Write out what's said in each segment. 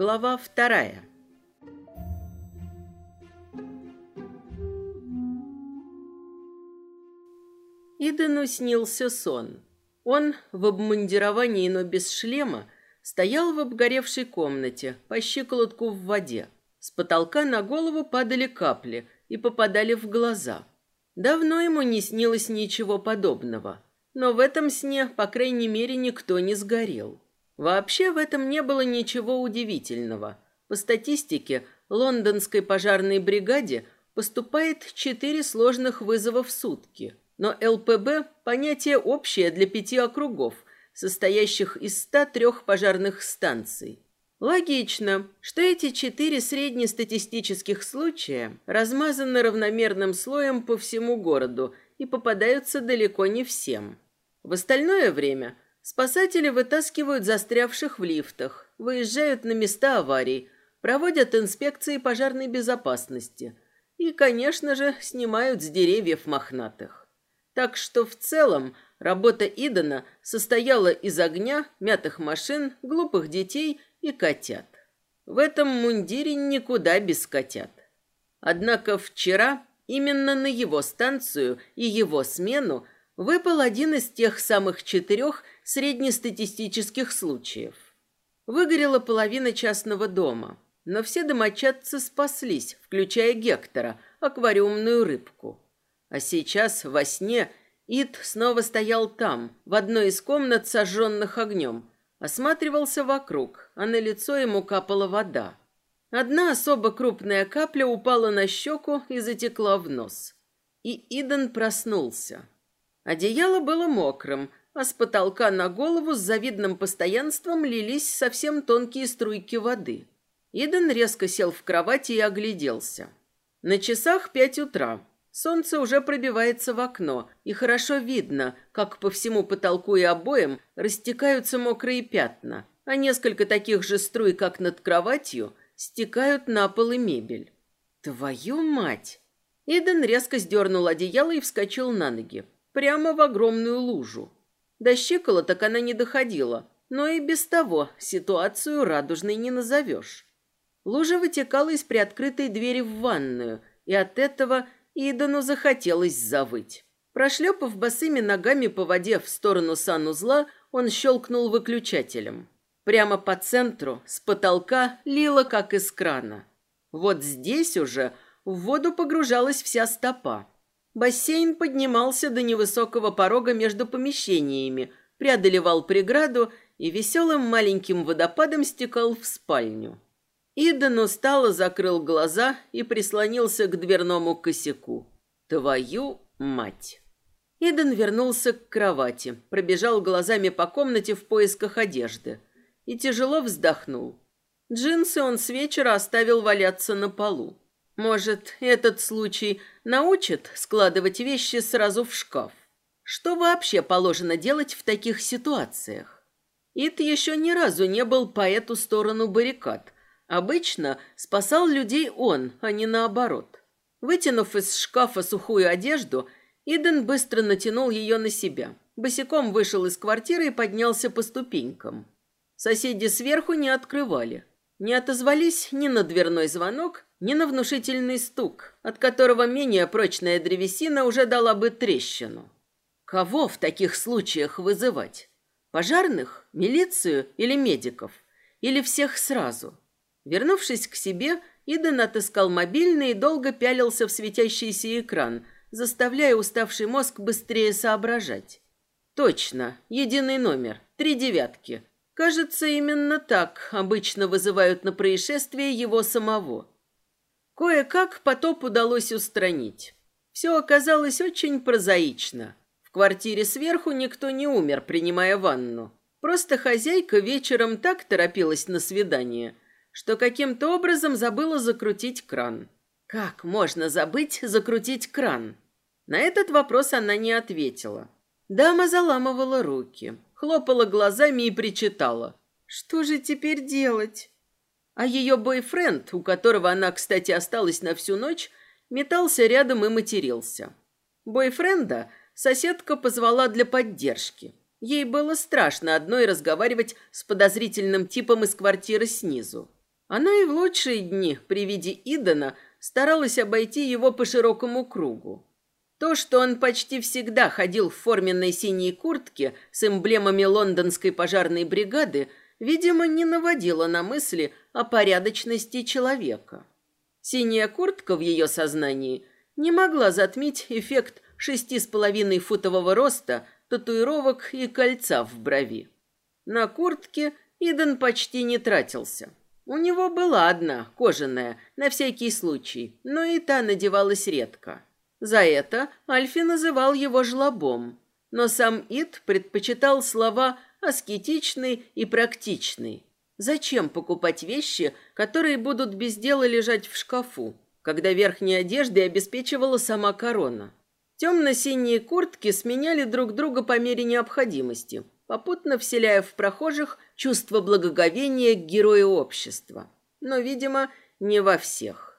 Глава вторая. Идену снился сон. Он в обмундировании, но без шлема, стоял в обгоревшей комнате, по щиколотку в воде. С потолка на голову падали капли и попадали в глаза. Давно ему не снилось ничего подобного. Но в этом сне, по крайней мере, никто не сгорел. Вообще в этом не было ничего удивительного. По статистике, лондонской пожарной бригаде поступает четыре сложных вызова в сутки. Но ЛПБ – понятие общее для пяти округов, состоящих из 103 пожарных станций. Логично, что эти четыре среднестатистических случая размазаны равномерным слоем по всему городу и попадаются далеко не всем. В остальное время спасатели вытаскивают застрявших в лифтах, выезжают на места аварий, проводят инспекции пожарной безопасности и, конечно же, снимают с деревьев мохнатых. Так что в целом работа Идана состояла из огня, мятых машин, глупых детей и котят. В этом мундире никуда без котят. Однако вчера Именно на его станцию и его смену выпал один из тех самых четырех среднестатистических случаев. Выгорела половина частного дома, но все домочадцы спаслись, включая Гектора, аквариумную рыбку. А сейчас во сне Ид снова стоял там, в одной из комнат, сожженных огнем, осматривался вокруг, а на лицо ему капала вода. Одна особо крупная капля упала на щеку и затекла в нос. И Иден проснулся. Одеяло было мокрым, а с потолка на голову с завидным постоянством лились совсем тонкие струйки воды. Иден резко сел в кровати и огляделся. На часах пять утра. Солнце уже пробивается в окно, и хорошо видно, как по всему потолку и обоям растекаются мокрые пятна, а несколько таких же струй, как над кроватью, стекают на пол и мебель. Твою мать! Иден резко сдернул одеяло и вскочил на ноги. Прямо в огромную лужу. До щиколоток она не доходила, но и без того ситуацию радужной не назовешь. Лужа вытекала из приоткрытой двери в ванную, и от этого Идену захотелось завыть. Прошлепав босыми ногами по воде в сторону санузла, он щелкнул выключателем. Прямо по центру, с потолка, лило, как из крана. Вот здесь уже в воду погружалась вся стопа. Бассейн поднимался до невысокого порога между помещениями, преодолевал преграду и веселым маленьким водопадом стекал в спальню. Иден устало закрыл глаза и прислонился к дверному косяку. «Твою мать!» Иден вернулся к кровати, пробежал глазами по комнате в поисках одежды – и тяжело вздохнул. Джинсы он с вечера оставил валяться на полу. Может, этот случай научит складывать вещи сразу в шкаф? Что вообще положено делать в таких ситуациях? Ит еще ни разу не был по эту сторону баррикад. Обычно спасал людей он, а не наоборот. Вытянув из шкафа сухую одежду, Иден быстро натянул ее на себя. Босиком вышел из квартиры и поднялся по ступенькам. Соседи сверху не открывали. Не отозвались ни на дверной звонок, ни на внушительный стук, от которого менее прочная древесина уже дала бы трещину. Кого в таких случаях вызывать? Пожарных, милицию или медиков? Или всех сразу? Вернувшись к себе, Иден отыскал мобильный и долго пялился в светящийся экран, заставляя уставший мозг быстрее соображать. Точно, единый номер, три девятки – Кажется, именно так обычно вызывают на происшествие его самого. Кое-как потоп удалось устранить. Все оказалось очень прозаично. В квартире сверху никто не умер, принимая ванну. Просто хозяйка вечером так торопилась на свидание, что каким-то образом забыла закрутить кран. Как можно забыть закрутить кран? На этот вопрос она не ответила. Дама заламывала руки хлопала глазами и причитала. «Что же теперь делать?» А ее бойфренд, у которого она, кстати, осталась на всю ночь, метался рядом и матерился. Бойфренда соседка позвала для поддержки. Ей было страшно одной разговаривать с подозрительным типом из квартиры снизу. Она и в лучшие дни при виде Идана старалась обойти его по широкому кругу. То, что он почти всегда ходил в форменной синей куртке с эмблемами лондонской пожарной бригады, видимо, не наводило на мысли о порядочности человека. Синяя куртка в ее сознании не могла затмить эффект шести с половиной футового роста, татуировок и кольца в брови. На куртке Иден почти не тратился. У него была одна, кожаная, на всякий случай, но и та надевалась редко. За это Альфи называл его жлобом, но сам Ид предпочитал слова аскетичный и практичный. Зачем покупать вещи, которые будут без дела лежать в шкафу, когда верхней одеждой обеспечивала сама корона? Темно-синие куртки сменяли друг друга по мере необходимости, попутно вселяя в прохожих чувство благоговения к герою общества. Но, видимо, не во всех.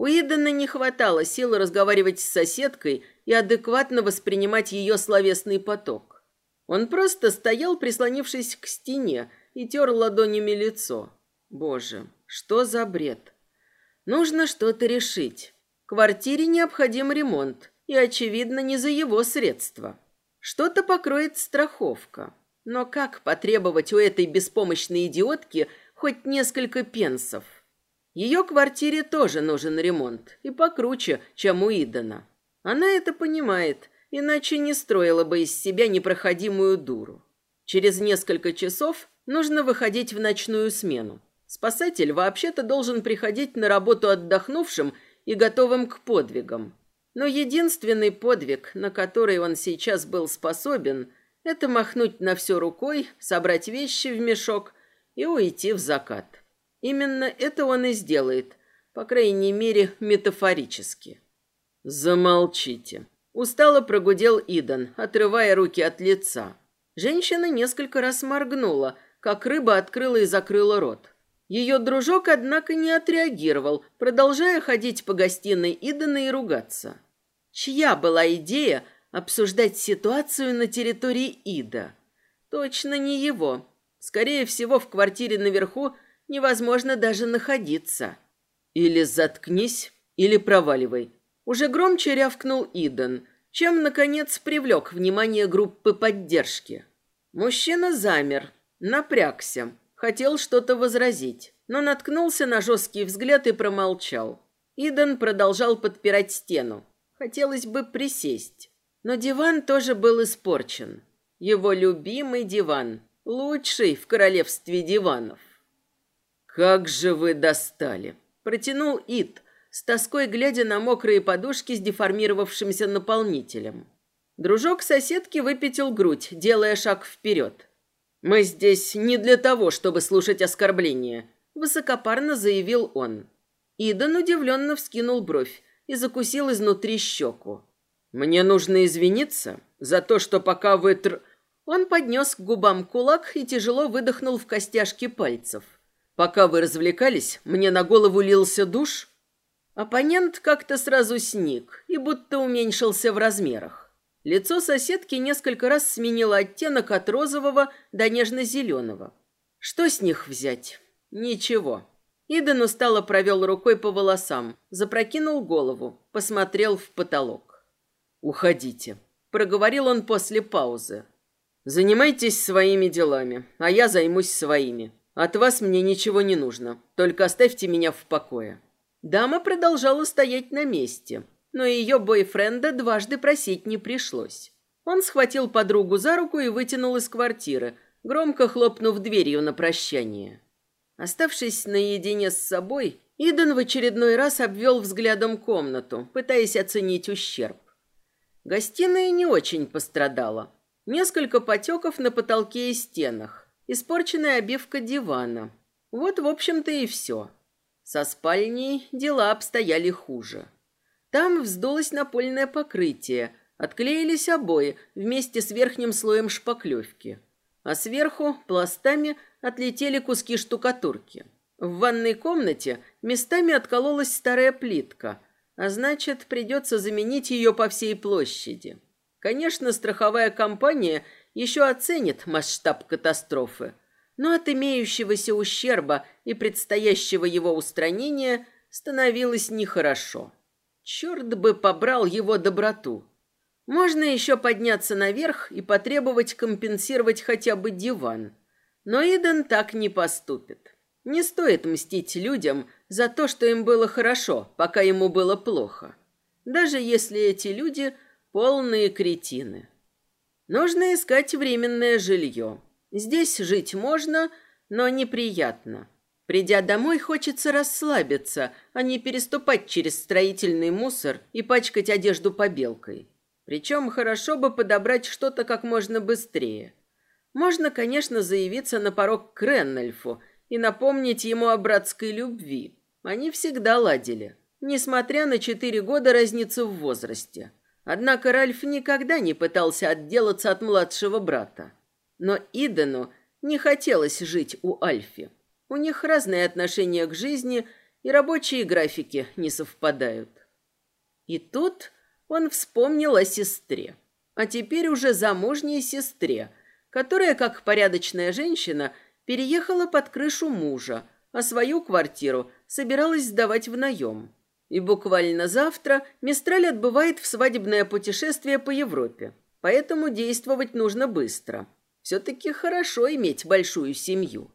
У Идана не хватало сил разговаривать с соседкой и адекватно воспринимать ее словесный поток. Он просто стоял, прислонившись к стене, и тер ладонями лицо. Боже, что за бред? Нужно что-то решить. Квартире необходим ремонт, и, очевидно, не за его средства. Что-то покроет страховка. Но как потребовать у этой беспомощной идиотки хоть несколько пенсов? Ее квартире тоже нужен ремонт, и покруче, чем у Идана. Она это понимает, иначе не строила бы из себя непроходимую дуру. Через несколько часов нужно выходить в ночную смену. Спасатель вообще-то должен приходить на работу отдохнувшим и готовым к подвигам. Но единственный подвиг, на который он сейчас был способен, это махнуть на все рукой, собрать вещи в мешок и уйти в закат. Именно это он и сделает, по крайней мере, метафорически. Замолчите. Устало прогудел Идан, отрывая руки от лица. Женщина несколько раз моргнула, как рыба открыла и закрыла рот. Ее дружок, однако, не отреагировал, продолжая ходить по гостиной Идана и ругаться. Чья была идея обсуждать ситуацию на территории Ида? Точно не его. Скорее всего, в квартире наверху невозможно даже находиться. Или заткнись, или проваливай. Уже громче рявкнул Иден, чем, наконец, привлек внимание группы поддержки. Мужчина замер, напрягся, хотел что-то возразить, но наткнулся на жесткий взгляд и промолчал. Иден продолжал подпирать стену. Хотелось бы присесть. Но диван тоже был испорчен. Его любимый диван, лучший в королевстве диванов. «Как же вы достали!» – протянул Ит, с тоской глядя на мокрые подушки с деформировавшимся наполнителем. Дружок соседки выпятил грудь, делая шаг вперед. «Мы здесь не для того, чтобы слушать оскорбления», – высокопарно заявил он. Идан удивленно вскинул бровь и закусил изнутри щеку. «Мне нужно извиниться за то, что пока вы тр...» Он поднес к губам кулак и тяжело выдохнул в костяшки пальцев – Пока вы развлекались, мне на голову лился душ. Оппонент как-то сразу сник и будто уменьшился в размерах. Лицо соседки несколько раз сменило оттенок от розового до нежно-зеленого. Что с них взять? Ничего. Иден устало провел рукой по волосам, запрокинул голову, посмотрел в потолок. «Уходите», — проговорил он после паузы. «Занимайтесь своими делами, а я займусь своими. От вас мне ничего не нужно, только оставьте меня в покое». Дама продолжала стоять на месте, но ее бойфренда дважды просить не пришлось. Он схватил подругу за руку и вытянул из квартиры, громко хлопнув дверью на прощание. Оставшись наедине с собой, Иден в очередной раз обвел взглядом комнату, пытаясь оценить ущерб. Гостиная не очень пострадала. Несколько потеков на потолке и стенах испорченная обивка дивана. Вот, в общем-то, и все. Со спальней дела обстояли хуже. Там вздулось напольное покрытие, отклеились обои вместе с верхним слоем шпаклевки, а сверху пластами отлетели куски штукатурки. В ванной комнате местами откололась старая плитка, а значит, придется заменить ее по всей площади. Конечно, страховая компания – еще оценит масштаб катастрофы. но от имеющегося ущерба и предстоящего его устранения становилось нехорошо. Черт бы побрал его доброту. Можно еще подняться наверх и потребовать компенсировать хотя бы диван. Но Иден так не поступит. Не стоит мстить людям за то, что им было хорошо, пока ему было плохо. Даже если эти люди полные кретины. Нужно искать временное жилье. Здесь жить можно, но неприятно. Придя домой, хочется расслабиться, а не переступать через строительный мусор и пачкать одежду побелкой. Причем хорошо бы подобрать что-то как можно быстрее. Можно, конечно, заявиться на порог к Реннельфу и напомнить ему о братской любви. Они всегда ладили, несмотря на четыре года разницы в возрасте. Однако Ральф никогда не пытался отделаться от младшего брата. Но Идену не хотелось жить у Альфи. У них разные отношения к жизни, и рабочие графики не совпадают. И тут он вспомнил о сестре. А теперь уже замужней сестре, которая, как порядочная женщина, переехала под крышу мужа, а свою квартиру собиралась сдавать в наем. И буквально завтра Мистраль отбывает в свадебное путешествие по Европе. Поэтому действовать нужно быстро. Все-таки хорошо иметь большую семью.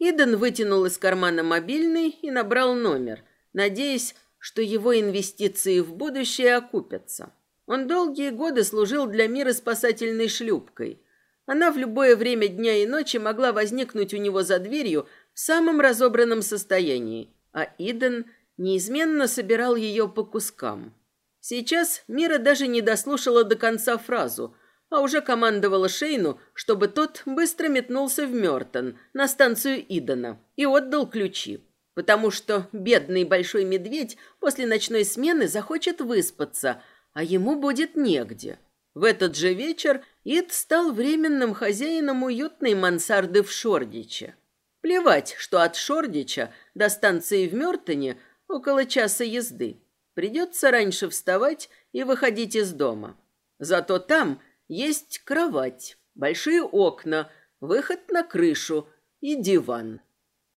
Иден вытянул из кармана мобильный и набрал номер, надеясь, что его инвестиции в будущее окупятся. Он долгие годы служил для мира спасательной шлюпкой. Она в любое время дня и ночи могла возникнуть у него за дверью в самом разобранном состоянии, а Иден неизменно собирал ее по кускам. Сейчас Мира даже не дослушала до конца фразу, а уже командовала Шейну, чтобы тот быстро метнулся в Мёртон, на станцию Идона, и отдал ключи. Потому что бедный большой медведь после ночной смены захочет выспаться, а ему будет негде. В этот же вечер Ид стал временным хозяином уютной мансарды в Шордиче. Плевать, что от Шордича до станции в Мёртоне около часа езды. Придется раньше вставать и выходить из дома. Зато там есть кровать, большие окна, выход на крышу и диван.